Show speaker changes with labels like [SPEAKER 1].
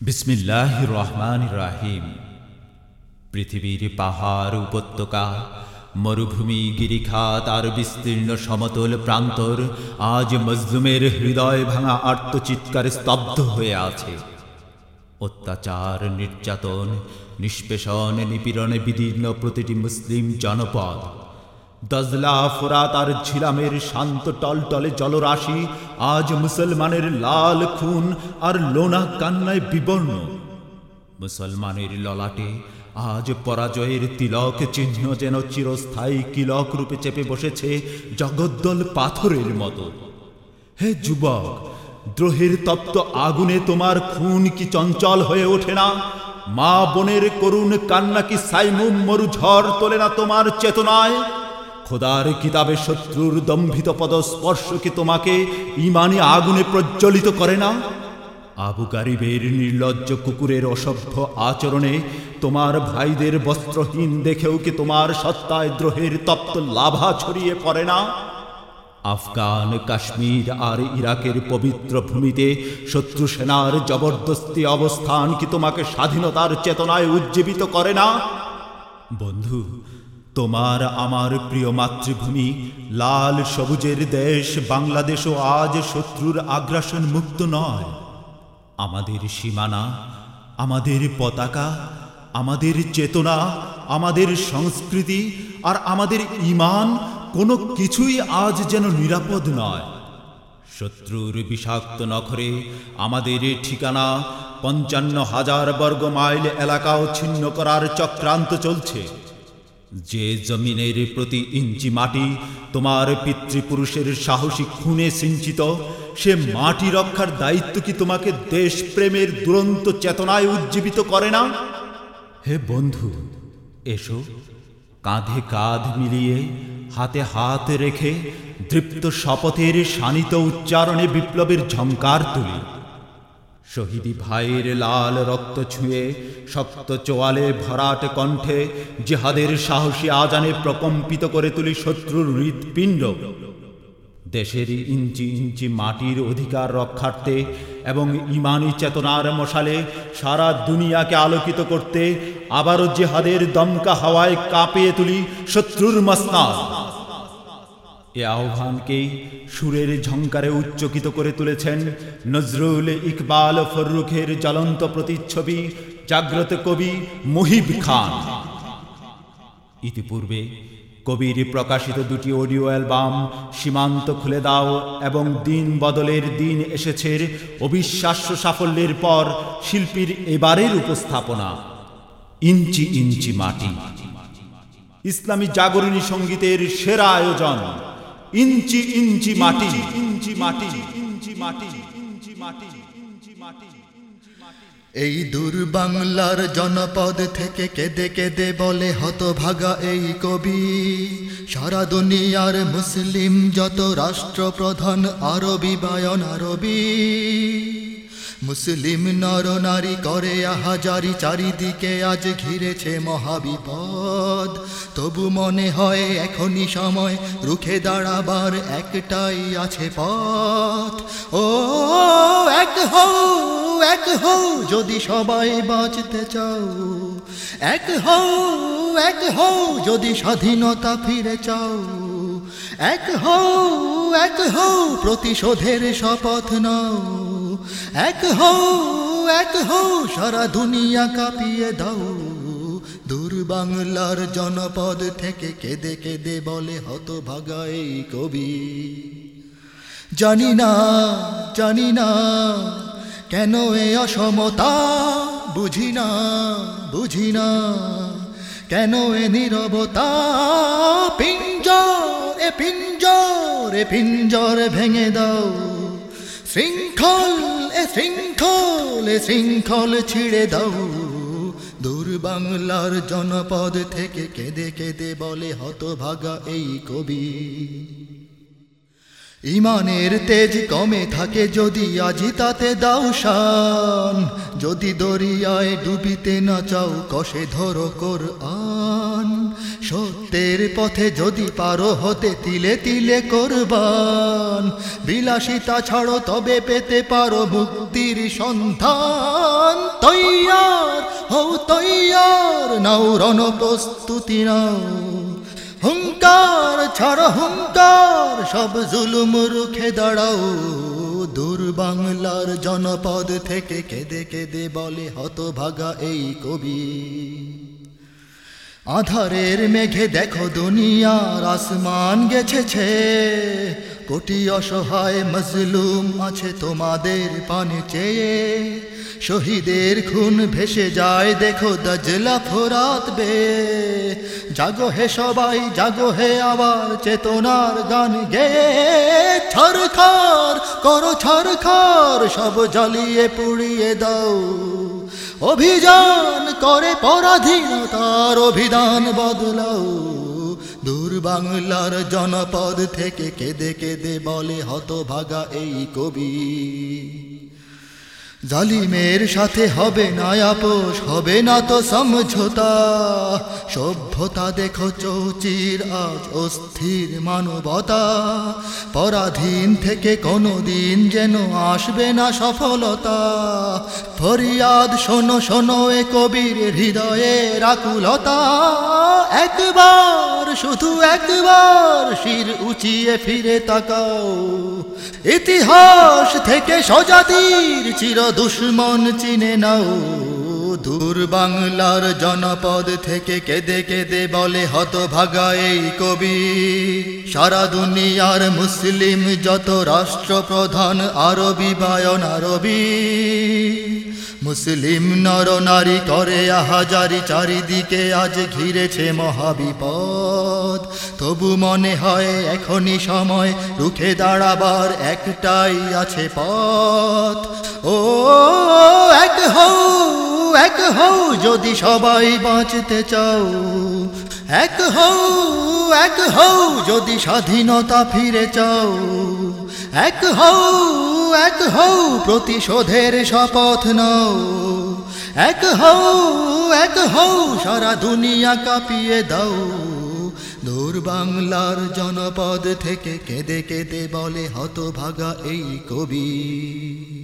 [SPEAKER 1] বিসমিল্লাহ রহমান রাহিম পৃথিবীর পাহাড় উপত্যকা, মরুভূমি, গিরিখাত আর বিস্তীর্ণ সমতল প্রান্তর আজ মজলুমের হৃদয় ভাঙা আর্তচিৎকারে স্তব্ধ হয়ে আছে। অত্যাচার, নির্যাতন, নিষ্পেষণ, নিপীড়নে বিদীর্ণ প্রতিটি মুসলিম জনপদ দজলা ফোরাত আর ঝিলামের শান্ত টলটলে জলরাশি, আজ মুসলমানের লাল খুন আর লোনা কান্নায় বিবর্ণ। মুসলমানের ললাটে আজ পরাজয়ের তিলক চিহ্ন যেন চিরস্থায়ী কিলক রূপে চেপে বসেছে জগদ্দল পাথরের মতো। হে যুবক, দ্রোহের তপ্ত আগুনে তোমার খুন কি চঞ্চল হয়ে ওঠে না? মা বোনের করুণ কান্না কি সাইমুম মরু ঝড় তোলে না তোমার চেতনায়? খোদার কিতাবে শত্রুর দম্ভিত পদ স্পর্শ কি তোমাকে ইমানি আগুনে প্রজ্বলিত করে না? আবু গারিবের নির্লজ্জ কুকুরের অসভ্য আচরণে তোমার ভাইদের বস্ত্রহীন দেখেও কি তোমার সত্তায় দ্রোহের তপ্ত লাভা ছড়িয়ে পড়ে না? আফগান, কাশ্মীর আর ইরাকের পবিত্র ভূমিতে শত্রু সেনার জবরদস্তি অবস্থান কি তোমাকে স্বাধীনতার চেতনায় উজ্জীবিত করে না? বন্ধু তোমার আমার প্রিয় মাতৃভূমি, লাল সবুজের দেশ বাংলাদেশও আজ শত্রুর আগ্রাসন মুক্ত নয়। আমাদের সীমানা, আমাদের পতাকা, আমাদের চেতনা, আমাদের সংস্কৃতি আর আমাদের ইমান কোনো কিছুই আজ যেন নিরাপদ নয়। শত্রুর বিষাক্ত নখরে আমাদের ঠিকানা, পঞ্চান্ন হাজার বর্গ মাইল এলাকাও ছিন্ন করার চক্রান্ত চলছে। যে জমিনের প্রতি ইঞ্চি মাটি তোমার পিতৃপুরুষের সাহসী খুনে সিঞ্চিত, সে মাটি রক্ষার দায়িত্ব কি তোমাকে দেশপ্রেমের দুরন্ত চেতনায় উজ্জীবিত করে না? হে বন্ধু, এসো, কাঁধে কাঁধ মিলিয়ে হাতে হাত রেখে দৃপ্ত শপথের শানিত উচ্চারণে বিপ্লবের ঝঙ্কার তুলি। শহীদি ভাইয়ের লাল রক্ত ছুঁয়ে শক্ত চোয়ালে ভরাট কণ্ঠে জেহাদের সাহসী আজানে প্রকম্পিত করে তুলি শত্রুর হৃৎপিণ্ড। দেশের ইঞ্চি ইঞ্চি মাটির অধিকার রক্ষার্থে এবং ইমানি চেতনার মশালে সারা দুনিয়াকে আলোকিত করতে আবারও জেহাদের দমকা হাওয়ায় কাঁপিয়ে তুলি শত্রুর মসনাদ এ আহ্বানকেই সুরের ঝঙ্কারে উচ্চকিত করে তুলেছেন নজরুল ইকবাল ফররুখের জ্বলন্ত প্রতিচ্ছবি জাগ্রত কবি মুহিব খান। ইতিপূর্বে কবির প্রকাশিত দুটি অডিও অ্যালবাম সীমান্ত খুলে দাও এবং দিন বদলের দিন এসেছে অবিশ্বাস্য সাফল্যের পর শিল্পীর এবারের উপস্থাপনা, ইঞ্চি ইঞ্চি মাটি। ইসলামী জাগরণী সঙ্গীতের সেরা আয়োজন। ইঞ্চি ইঞ্চি মাটি। ইঞ্চি মাটি ইঞ্চি মাটি ইঞ্চি মাটি ইঞ্চি মাটি।
[SPEAKER 2] এই দূর বাংলার জনপদ থেকে কেঁদে কেঁদে বলে হতভাগা এই কবি। সারা দুনিয়ার মুসলিম যত রাষ্ট্রপ্রধান আরবি বায়ন আরবি। মুসলিম নর নারী করে আহাজারি, চারিদিকে আজ ঘিরেছে মহাবিপদ। তবু মনে হয় এখনই সময়, রুখে দাঁড়াবার একটাই আছে পথ। ও, এক হও এক হও, যদি সবাই বাঁচতে চাও। এক হও এক হও, যদি স্বাধীনতা ফিরে চাও। এক হও এক হও, প্রতিশোধের শপথ নাও। এক হও এক হও, সারা দুনিয়া কাঁপিয়ে দাও। দূর বাংলার জনপদ থেকে কেঁদে কেঁদে বলে হতভাগা এই কবি। জানি না জানি না, কেন এ অসমতা, বুঝি না বুঝি না, কেন এ নীরবতা। পিঞ্জর এ পিঞ্জর এ পিঞ্জর ভেঙে দাও। শৃঙ্খল শৃঙ্খল শৃঙ্খল ছিঁড়ে দাও। দূর বাংলার জনপদ থেকে কেঁদে কেঁদে বলে হতভাগা এই কবি। ইমানের তেজ কমে থাকে যদি আজি তাতে দাও যদি দরিয়ায় ডুবিতে না চাও, কষে ধরো কর আন সত্যের পথে যদি পারো হতে তিলে তিলে করবান। বিলাসিতা ছাড়ো তবে পেতে পারো মুক্তির সন্ধান। তৈয়ার হও তৈয়ার, নাও রণ প্রস্তুতি নাও। হুঙ্কার ছাড়ো হুঙ্কার, সব জুলুম রুখে দাঁড়াও। দূর বাংলার জনপদ থেকে কেঁদে কেঁদে বলে হতভাগা এই কবি। আধারের মেঘে দেখো দুনিয়ার আসমান গেছেছে। কোটি অসহায় মজলুম আছে তোমাদের পানে চেয়ে। শহীদের খুন ভেসে যায়, দেখো দজলা ফোরাত বে জাগো হে সবাই, জাগো হে আবার চেতনার গান গে ছরখার করো ছরখার সব জ্বালিয়ে পুড়িয়ে দাও। অভিযান করে পরাধীনতার অভিধান বদলাও। দূর বাংলার জনপদ থেকে কেঁদে কেঁদে বলে হতভাগা এই কবি। জালিমের সাথে হবে না আপোষ, হবে না তো সমঝোতা। সভ্যতা দেখো চৌচির, আজ অস্থির মানবতা। পরাধীন থেকে কোনো দিন যেন আসবে না সফলতা। ফরিয়াদ শোনো শোনো এ কবির হৃদয়ে রাকুলতা একবার শুধু একবার শির উঁচিয়ে ফিরে তাকাও। ইতিহাস থেকে সজাতির চির দুশ্মন চিনে নাও। দূর বাংলার জনপদ থেকে কেঁদে কেঁদে বলে হতভাগা এই কবি। সারা দুনিয়ার মুসলিম যত রাষ্ট্রপ্রধান, আরবি বায়ন আরবি মুসলিম নর নারী করে আহাজারি চারিদিকে আজ ঘিরেছে মহাবিপদ। তবু মনে হয় এখনই সময়, রুখে দাঁড়াবার একটাই আছে পথ। ও এক হও এক হও যদি সবাই বাঁচতে চাও। এক হও এক হও যদি স্বাধীনতা ফিরে চাও। এক হও এক হও প্রতিশোধের শপথ নাও। এক হও এক হও সারা দুনিয়া কাঁপিয়ে দাও। দূর বাংলার জনপদ থেকে কেঁদে কেঁদে বলে হতভাগা এই কবি।